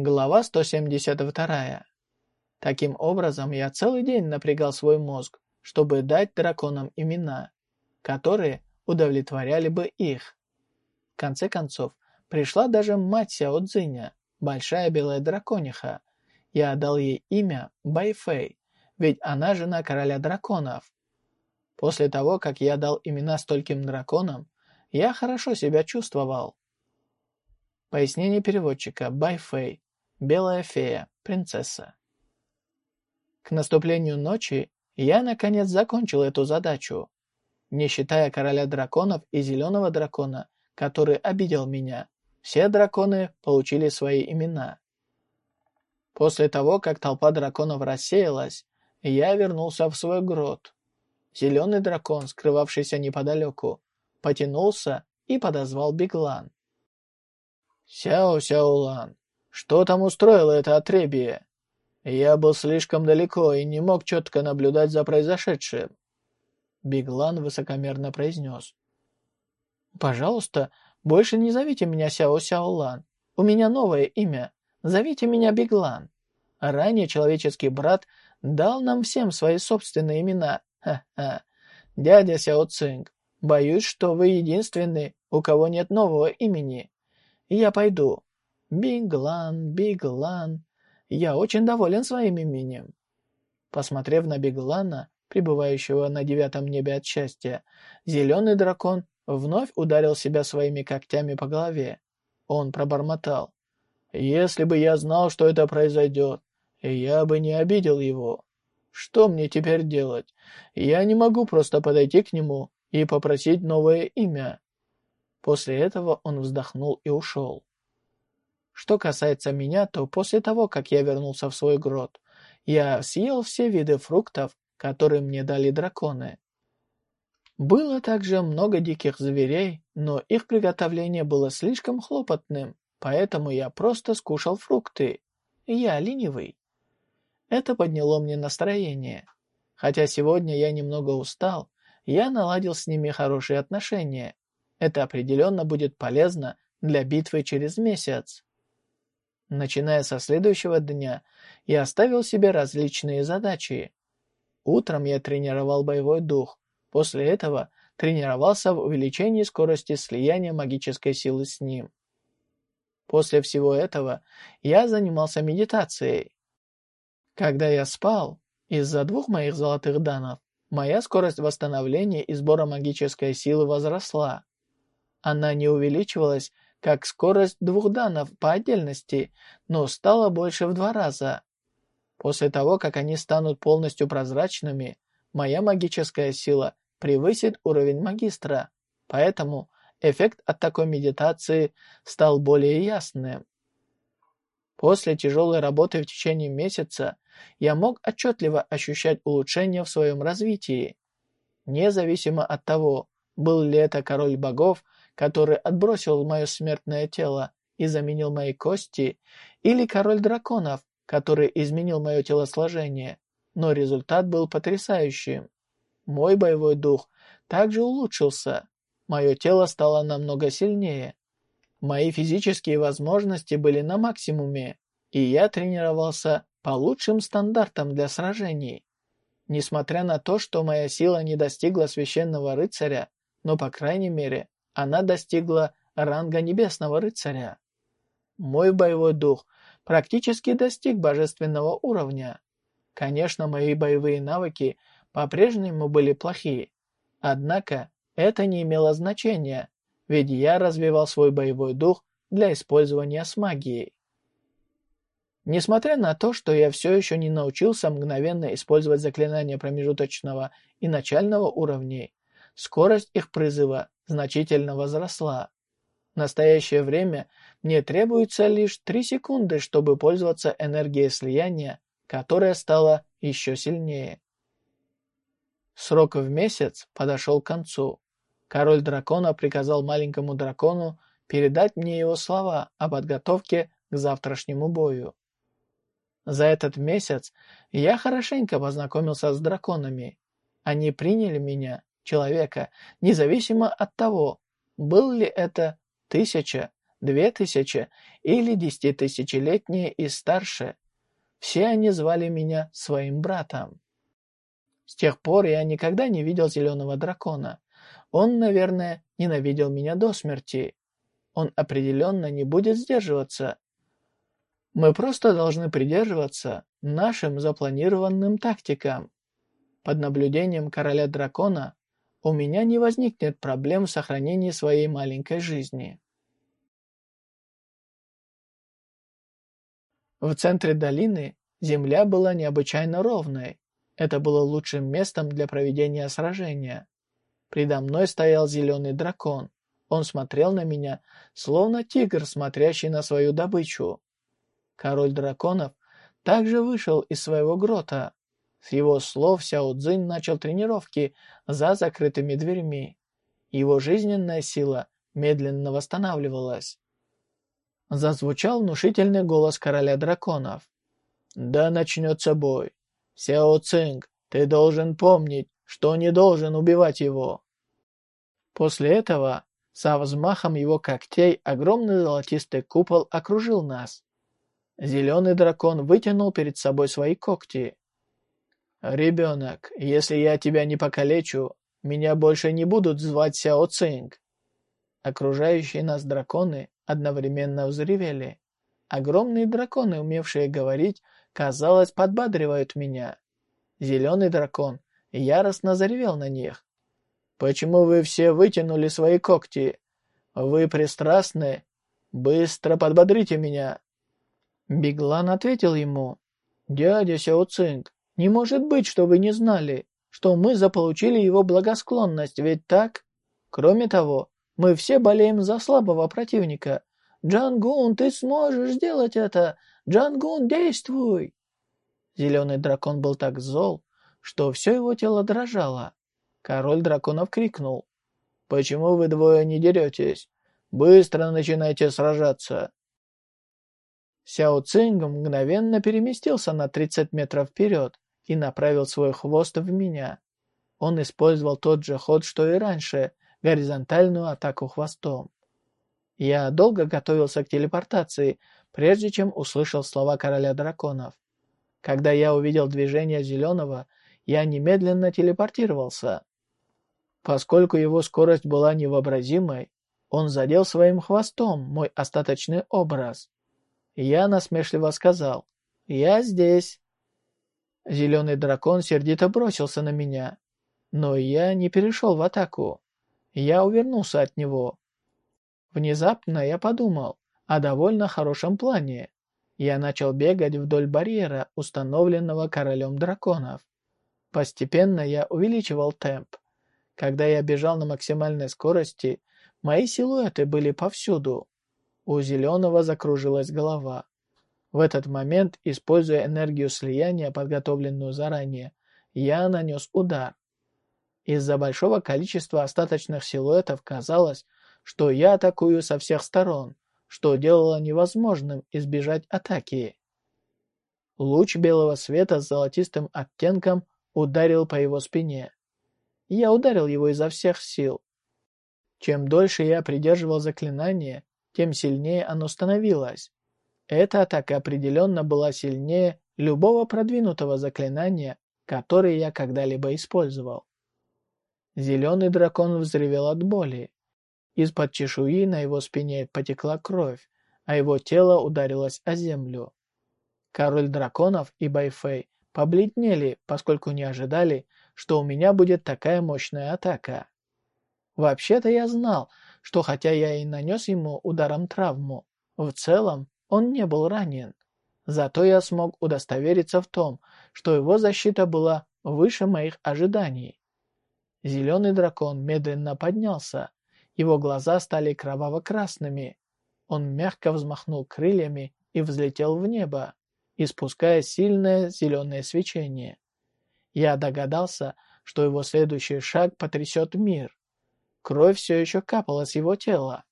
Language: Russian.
Глава 172. Таким образом, я целый день напрягал свой мозг, чтобы дать драконам имена, которые удовлетворяли бы их. В конце концов, пришла даже мать Сяо Цзиня, большая белая дракониха. Я дал ей имя Байфэй, ведь она жена короля драконов. После того, как я дал имена стольким драконам, я хорошо себя чувствовал. Пояснение переводчика. Байфэй. Белая фея. Принцесса. К наступлению ночи я, наконец, закончил эту задачу. Не считая короля драконов и зеленого дракона, который обидел меня, все драконы получили свои имена. После того, как толпа драконов рассеялась, я вернулся в свой грот. Зеленый дракон, скрывавшийся неподалеку, потянулся и подозвал Биглан. «Сяо Сяолан, что там устроило это отребие?» Я был слишком далеко и не мог четко наблюдать за произошедшим. Биглан высокомерно произнес. «Пожалуйста, больше не зовите меня Сяо Сяолан. У меня новое имя. Зовите меня Биглан. Ранее человеческий брат дал нам всем свои собственные имена. Ха-ха. Дядя Сяо Цинг, боюсь, что вы единственный, у кого нет нового имени. Я пойду. Биглан, Биглан. Я очень доволен своим именем». Посмотрев на Биглана, пребывающего на девятом небе от счастья, зеленый дракон вновь ударил себя своими когтями по голове. Он пробормотал. «Если бы я знал, что это произойдет, я бы не обидел его. Что мне теперь делать? Я не могу просто подойти к нему и попросить новое имя». После этого он вздохнул и ушел. Что касается меня, то после того, как я вернулся в свой грот, я съел все виды фруктов, которые мне дали драконы. Было также много диких зверей, но их приготовление было слишком хлопотным, поэтому я просто скушал фрукты. Я ленивый. Это подняло мне настроение. Хотя сегодня я немного устал, я наладил с ними хорошие отношения. Это определенно будет полезно для битвы через месяц. Начиная со следующего дня, я оставил себе различные задачи. Утром я тренировал боевой дух, После этого тренировался в увеличении скорости слияния магической силы с ним. После всего этого я занимался медитацией. Когда я спал, из-за двух моих золотых данов, моя скорость восстановления и сбора магической силы возросла. Она не увеличивалась, как скорость двух данов по отдельности, но стала больше в два раза. После того, как они станут полностью прозрачными, моя магическая сила превысит уровень магистра, поэтому эффект от такой медитации стал более ясным. После тяжелой работы в течение месяца я мог отчетливо ощущать улучшение в своем развитии. Независимо от того, был ли это король богов, который отбросил мое смертное тело и заменил мои кости, или король драконов, который изменил мое телосложение, но результат был потрясающим. Мой боевой дух также улучшился. Мое тело стало намного сильнее. Мои физические возможности были на максимуме, и я тренировался по лучшим стандартам для сражений. Несмотря на то, что моя сила не достигла священного рыцаря, но, по крайней мере, она достигла ранга небесного рыцаря. Мой боевой дух практически достиг божественного уровня. Конечно, мои боевые навыки по-прежнему были плохие. Однако это не имело значения, ведь я развивал свой боевой дух для использования с магией. Несмотря на то, что я все еще не научился мгновенно использовать заклинания промежуточного и начального уровней, скорость их призыва значительно возросла. В настоящее время мне требуется лишь 3 секунды, чтобы пользоваться энергией слияния которая стала еще сильнее. Срок в месяц подошел к концу. Король дракона приказал маленькому дракону передать мне его слова о подготовке к завтрашнему бою. За этот месяц я хорошенько познакомился с драконами. Они приняли меня, человека, независимо от того, был ли это тысяча, две тысячи или десятитысячелетние и старше. Все они звали меня своим братом. С тех пор я никогда не видел зеленого дракона. Он, наверное, ненавидел меня до смерти. Он определенно не будет сдерживаться. Мы просто должны придерживаться нашим запланированным тактикам. Под наблюдением короля дракона у меня не возникнет проблем в сохранении своей маленькой жизни. В центре долины земля была необычайно ровной. Это было лучшим местом для проведения сражения. Предо мной стоял зеленый дракон. Он смотрел на меня, словно тигр, смотрящий на свою добычу. Король драконов также вышел из своего грота. С его слов Сяо Цзинь начал тренировки за закрытыми дверьми. Его жизненная сила медленно восстанавливалась. Зазвучал внушительный голос короля драконов. «Да начнется бой. Сяо Цинг, ты должен помнить, что не должен убивать его». После этого, со взмахом его когтей, огромный золотистый купол окружил нас. Зеленый дракон вытянул перед собой свои когти. «Ребенок, если я тебя не покалечу, меня больше не будут звать Сяо Цинг». Окружающие нас драконы одновременно взревели. Огромные драконы, умевшие говорить, казалось, подбадривают меня. Зеленый дракон яростно заревел на них. «Почему вы все вытянули свои когти? Вы пристрастны? Быстро подбодрите меня!» Биглан ответил ему. «Дядя Сяо Цинг, не может быть, что вы не знали, что мы заполучили его благосклонность, ведь так? Кроме того, мы все болеем за слабого противника. Джангун, ты сможешь сделать это! Джангун, действуй!» Зеленый дракон был так зол, что все его тело дрожало. Король драконов крикнул. «Почему вы двое не деретесь? Быстро начинайте сражаться!» Сяо Цинг мгновенно переместился на 30 метров вперед и направил свой хвост в меня. Он использовал тот же ход, что и раньше, горизонтальную атаку хвостом. Я долго готовился к телепортации, прежде чем услышал слова короля драконов. Когда я увидел движение зеленого, я немедленно телепортировался. Поскольку его скорость была невообразимой, он задел своим хвостом мой остаточный образ. Я насмешливо сказал «Я здесь». Зеленый дракон сердито бросился на меня, но я не перешел в атаку. Я увернулся от него. Внезапно я подумал о довольно хорошем плане. Я начал бегать вдоль барьера, установленного королем драконов. Постепенно я увеличивал темп. Когда я бежал на максимальной скорости, мои силуэты были повсюду. У зеленого закружилась голова. В этот момент, используя энергию слияния, подготовленную заранее, я нанес удар. Из-за большого количества остаточных силуэтов казалось, что я атакую со всех сторон, что делало невозможным избежать атаки. Луч белого света с золотистым оттенком ударил по его спине. Я ударил его изо всех сил. Чем дольше я придерживал заклинание, тем сильнее оно становилось. Эта атака определенно была сильнее любого продвинутого заклинания, которое я когда-либо использовал. Зеленый дракон взревел от боли. Из-под чешуи на его спине потекла кровь, а его тело ударилось о землю. Король драконов и Байфей побледнели, поскольку не ожидали, что у меня будет такая мощная атака. Вообще-то я знал, что хотя я и нанес ему ударом травму, в целом он не был ранен. Зато я смог удостовериться в том, что его защита была выше моих ожиданий. Зеленый дракон медленно поднялся. Его глаза стали кроваво-красными. Он мягко взмахнул крыльями и взлетел в небо, испуская сильное зеленое свечение. Я догадался, что его следующий шаг потрясет мир. Кровь все еще капала с его тела.